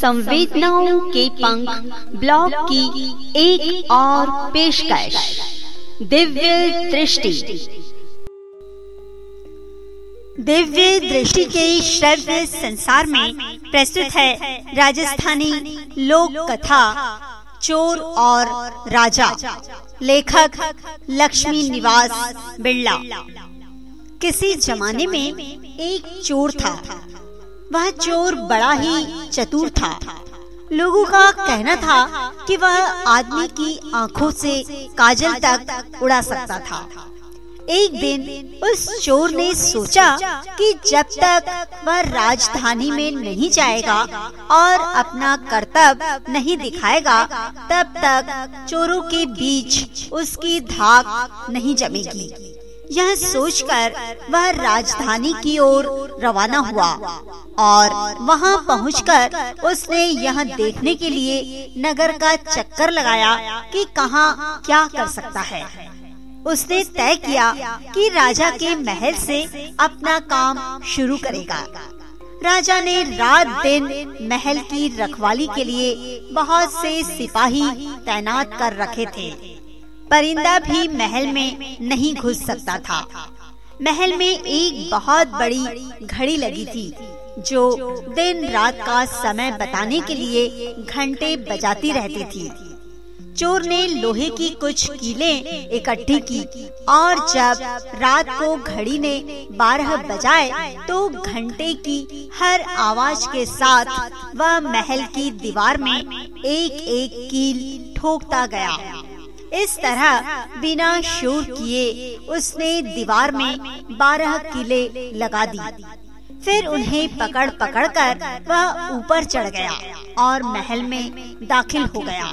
संवेदनाओं के पंख ब्लॉग की एक और पेशकश। दिव्य दृष्टि। दिव्य दृष्टि के श्रव्य संसार में प्रस्तुत है राजस्थानी लोक कथा चोर और राजा। लेखक लक्ष्मी निवास बिरला। किसी जमाने में एक चोर था। वह चोर बड़ा ही चतुर था। लोगों का कहना था कि वह आदमी की आँखों से काजल तक उड़ा सकता था। एक दिन उस चोर ने सोचा कि जब तक वह राजधानी में नहीं जाएगा और अपना कर्तव्य नहीं दिखाएगा, तब तक चोरों के बीच उसकी धाक नहीं जमेगी। यह सोचकर वह राजधानी की ओर रवाना हुआ और वहाँ पहुंचकर उसने यह देखने के लिए नगर का चक्कर लगाया कि कहाँ क्या कर सकता है। उसने तय किया कि राजा के महल से अपना काम शुरू करेगा। राजा ने रात दिन महल की रखवाली के लिए बहुत से सिपाही तैनात कर रखे थे। परिंदा भी महल में नहीं घुस सकता था। महल में एक बहुत बड़ी घड़ी लगी थी, जो दिन रात का समय बताने के लिए घंटे बजाती रहती थी। चोर ने लोहे की कुछ कीले इकट्ठी की और जब रात को घड़ी ने बारह बजाए तो घंटे की हर आवाज़ के साथ वह महल की दीवार में एक एक कील ठोकता गया। इस तरह बिना शोर किए उसने दीवार में बारह किले लगा दी फिर उन्हें पकड़ पकड़ कर वह ऊपर चढ़ गया और महल में दाखिल हो गया।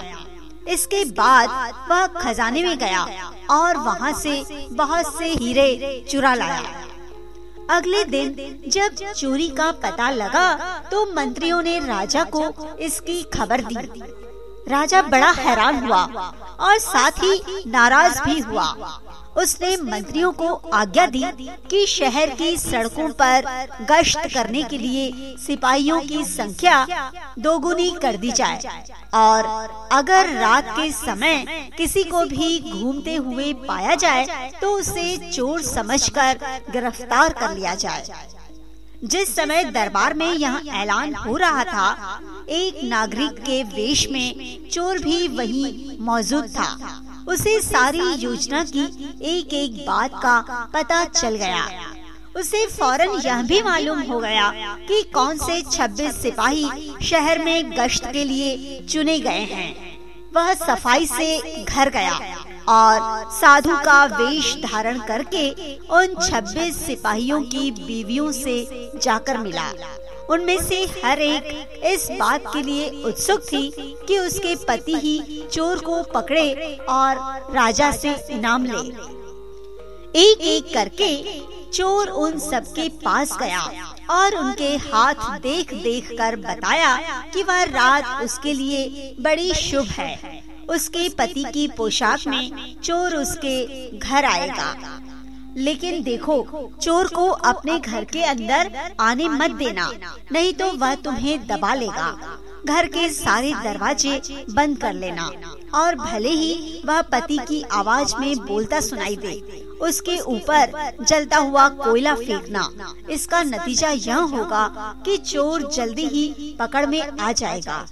इसके बाद वह खजाने में गया और वहाँ से बहुत से हीरे चुरा लाया। अगले दिन जब चोरी का पता लगा तो मंत्रियों ने राजा को इसकी खबर दी। राजा बड़ा हैरान हुआ और साथ ही नाराज़ भी हुआ। उसने मंत्रियों को आज्ञा दी कि शहर की सड़कों पर गश्त करने के लिए सिपाहियों की संख्या दोगुनी कर दी जाए और अगर रात के समय किसी को भी घूमते हुए पाया जाए तो उसे चोर समझकर गिरफ़्तार कर लिया जाए। जिस समय दरबार में यह ऐलान हो रहा था एक नागरिक के वेश में चोर भी वही मौजूद था। उसे सारी योजना की एक एक बात का पता चल गया। उसे फ़ौरन यह भी मालूम हो गया कि कौन से 26 सिपाही शहर में गश्त के लिए चुने गए हैं। वह सफ़ाई से घर गया। और साधु का वेश धारण करके उन 26 सिपाहियों की बीवियों से जाकर मिला। उनमें से हर एक इस बात के लिए उत्सुक थी कि उसके पति ही चोर को पकड़े और राजा से इनाम ले। एक एक करके चोर उन सबके पास गया और उनके हाथ देख देख कर बताया कि वह रात उसके लिए बड़ी शुभ है। उसके पति की पोशाक में चोर उसके घर आएगा। लेकिन देखो, चोर को अपने घर के अंदर आने मत देना, नहीं तो वह तुम्हें दबा लेगा। घर के सारे दरवाजे बंद कर लेना और भले ही वह पति की आवाज़ में बोलता सुनाई दे, उसके ऊपर जलता हुआ कोयला फेंकना। इसका नतीजा यह होगा कि चोर जल्दी ही पकड़ में आ जाएगा।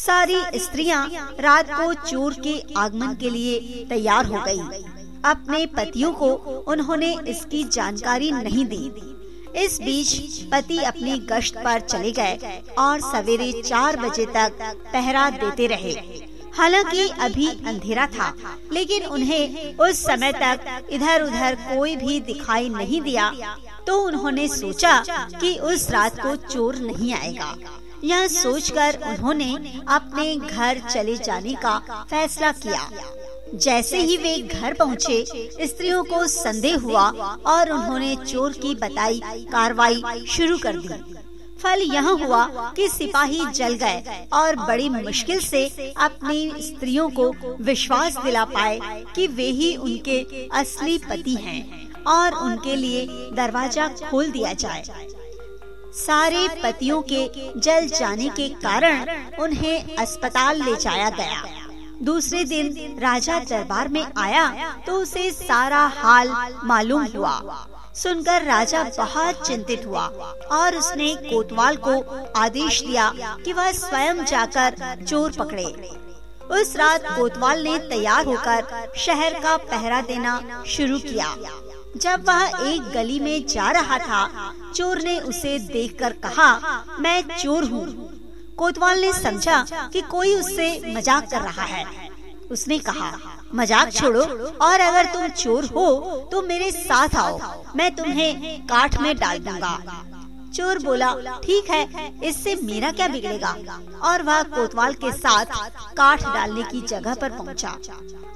सारी स्त्रियाँ रात को चोर के आगमन के लिए तैयार हो गई। अपने पतियों को उन्होंने इसकी जानकारी नहीं दी। इस बीच पति अपनी गश्त पर चले गए और सवेरे चार बजे तक पहरा देते रहे। हालाँकि अभी अंधेरा था, लेकिन उन्हें उस समय तक इधर उधर कोई भी दिखाई नहीं दिया तो उन्होंने सोचा कि उस रात को चोर नहीं आएगा। यह सोचकर उन्होंने अपने घर चले जाने का फैसला किया। जैसे ही वे घर पहुँचे, स्त्रियों को संदेह हुआ और उन्होंने चोर की बताई कार्रवाई शुरू कर दी। फल यह हुआ कि सिपाही जल गए और बड़ी मुश्किल से अपनी स्त्रियों को विश्वास दिला पाए कि वे ही उनके असली पति हैं और उनके लिए दरवाज़ा खोल दिया जाए। सारे पतियों के जल जाने के कारण उन्हें अस्पताल ले जाया गया। दूसरे दिन राजा दरबार में आया तो उसे सारा हाल मालूम हुआ। सुनकर राजा बहुत चिंतित हुआ और उसने कोतवाल को आदेश दिया कि वह स्वयं जाकर चोर पकड़े। उस रात कोतवाल ने तैयार होकर शहर का पहरा देना शुरू किया। जब वह एक गली में जा रहा था, चोर ने उसे देखकर कहा, मैं चोर हूँ। कोतवाल ने समझा कि कोई उससे मज़ाक कर रहा है। उसने कहा, मज़ाक छोड़ो, और अगर तुम चोर हो तो मेरे साथ आओ। मैं तुम्हें काठ में डाल दूँगा। चोर बोला, ठीक है, इससे मेरा क्या बिगड़ेगा? और वह कोतवाल के साथ काठ डालने की जगह पर पहुँचा।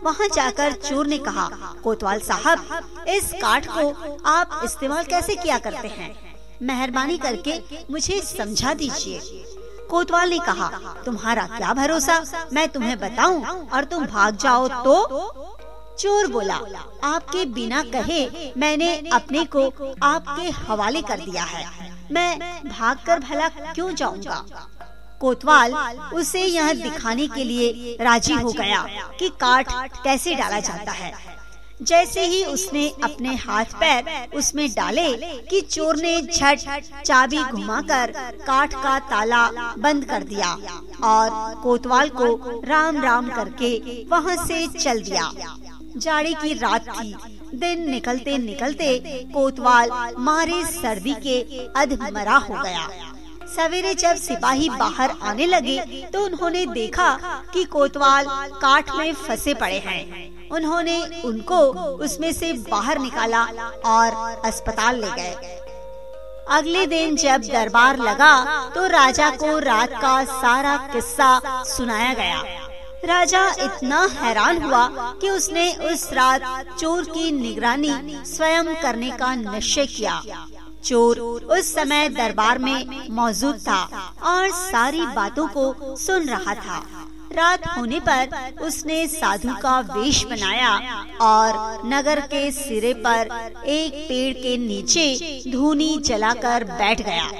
वहाँ जाकर चोर ने कहा, कोतवाल साहब, इस काठ को आप इस्तेमाल कैसे किया करते हैं? मेहरबानी करके मुझे समझा दीजिए। कोतवाल ने कहा, तुम्हारा क्या भरोसा? मैं तुम्हें बताऊँ और तुम भाग जाओ तो? चोर बोला, आपके बिना कहे मैंने अपने को आपके हवाले कर दिया है। मैं भागकर भला क्यों जाऊँगा? कोतवाल उसे यह दिखाने के लिए राज़ी हो गया कि काट कैसे डाला जाता है। जैसे ही उसने अपने हाथ पैर उसमें डाले कि चोर ने झट चाबी घुमाकर काठ का ताला बंद कर दिया और कोतवाल को राम राम करके वहाँ से चल दिया। जाड़े की रात थी दिन निकलते निकलते कोतवाल मारे सर्दी के अधमरा हो गया। सवेरे जब सिपाही बाहर आने लगे तो उन्होंने देखा कि कोतवाल काठ में फंसे पड़े हैं। उन्होंने उनको उसमें से बाहर निकाला और अस्पताल ले गए। अगले दिन जब दरबार लगा तो राजा को रात का सारा किस्सा सुनाया गया। राजा इतना हैरान हुआ कि उसने उस रात चोर की निगरानी स्वयं करने का निश्चय किया। चोर उस समय दरबार में मौजूद था और सारी बातों को सुन रहा था। रात होने पर उसने साधु का वेश बनाया और नगर के सिरे पर एक पेड़ के नीचे धूनी जलाकर बैठ गया।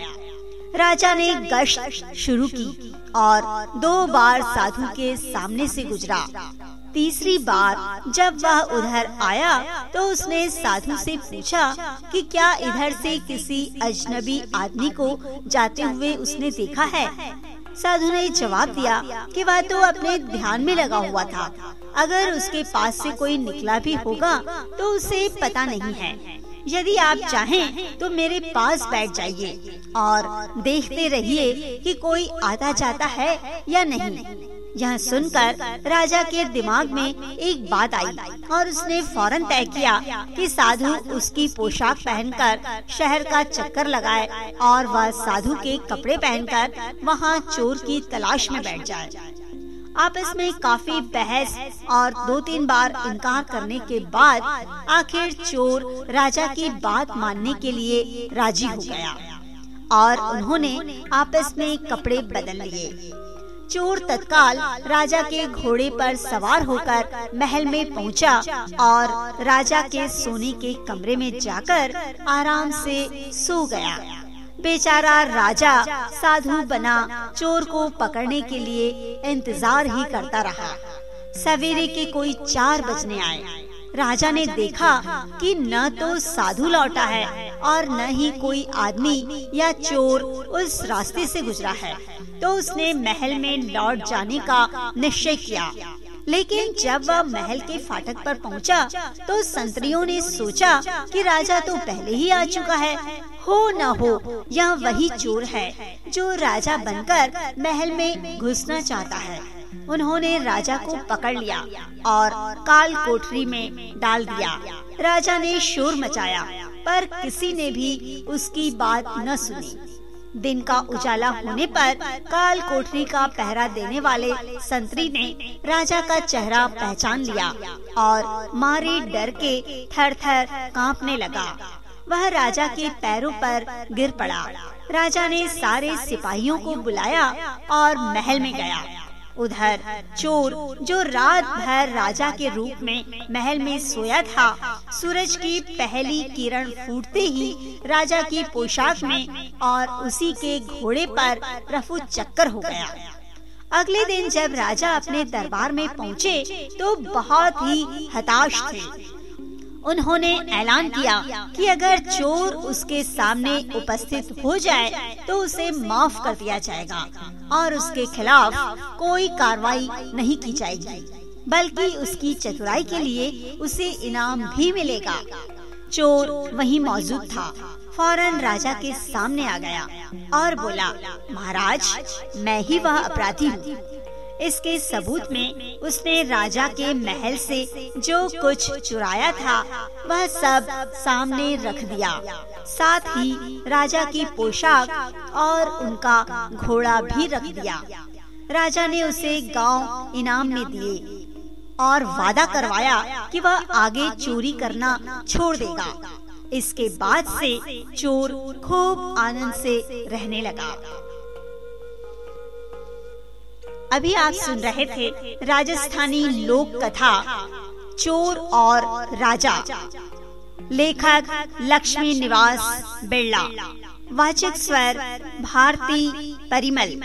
राजा ने गश्त शुरू की और दो बार साधु के सामने से गुजरा। तीसरी बार जब वह उधर आया तो उसने साधु से पूछा कि क्या इधर से किसी अजनबी आदमी को जाते हुए उसने देखा है? साधु ने जवाब दिया कि वह तो अपने ध्यान में लगा हुआ था। अगर उसके पास से कोई निकला भी होगा तो उसे पता नहीं है। यदि आप चाहें तो मेरे पास बैठ जाइए। और देखते रहिए कि कोई आता जाता है या नहीं। यह सुनकर राजा के दिमाग में एक बात आई और उसने फ़ौरन तय किया कि साधु उसकी पोशाक पहनकर शहर का चक्कर लगाए और वह साधु के कपड़े पहनकर वहाँ चोर की तलाश में बैठ जाए। आपस में काफ़ी बहस और दो तीन बार इनकार करने के बाद आखिर चोर राजा की बात मानने के लिए राज़ी हो गया। और उन्होंने आपस में कपड़े बदल लिए। चोर तत्काल राजा के घोड़े पर सवार होकर महल में पहुँचा और राजा के सोने के कमरे में जाकर आराम से सो गया। बेचारा राजा साधु बना चोर को पकड़ने के लिए इंतज़ार ही करता रहा। सवेरे के कोई चार बजने आए। राजा ने देखा कि न तो साधु लौटा है और न ही कोई आदमी या चोर उस रास्ते से गुजरा है। तो उसने महल में लौट जाने का निश्चय किया। लेकिन जब वह महल के फाटक पर पहुँचा, तो संतरियों ने सोचा कि राजा तो पहले ही आ चुका है। हो न हो यह वही चोर है जो राजा बनकर महल में घुसना चाहता है। उन्होंने राजा को पकड़ लिया और काल कोठरी में डाल दिया। राजा ने शोर मचाया। पर किसी ने भी उसकी बात न सुनी। दिन का उजाला होने पर काल कोठरी का पहरा देने वाले संतरी ने राजा का चेहरा पहचान लिया और मारे डर के थर थर कांपने लगा। वह राजा के पैरों पर गिर पड़ा। राजा ने सारे सिपाहियों को बुलाया और महल में गया। उधर चोर जो रात भर राजा के रूप में महल में सोया था, सूरज की पहली किरण फूटते ही राजा की पोशाक में और उसी के घोड़े पर रफू चक्कर हो गया। अगले दिन जब राजा अपने दरबार में पहुँचे तो बहुत ही हताश थे। उन्होंने ऐलान किया कि अगर चोर उसके सामने उपस्थित हो जाए तो उसे माफ़ कर दिया जाएगा और उसके खिलाफ कोई कार्रवाई नहीं की जाएगी, बल्कि उसकी चतुराई के लिए उसे इनाम भी मिलेगा। चोर वहीं मौजूद था, फ़ौरन राजा के सामने आ गया और बोला, महाराज, मैं ही वह अपराधी हूँ। इसके सबूत में उसने राजा के महल से जो कुछ चुराया था वह सब सामने रख दिया। साथ ही राजा की पोशाक और उनका घोड़ा भी रख दिया। राजा ने उसे गाँव इनाम में दिए और वादा करवाया कि वह आगे चोरी करना छोड़ देगा। इसके बाद से चोर खूब आनंद से रहने लगा। अभी आप सुन रहे थे राजस्थानी लोक कथा चोर और राजा। लेखक लक्ष्मी निवास बिरला। वाचक स्वर भारती परिमल।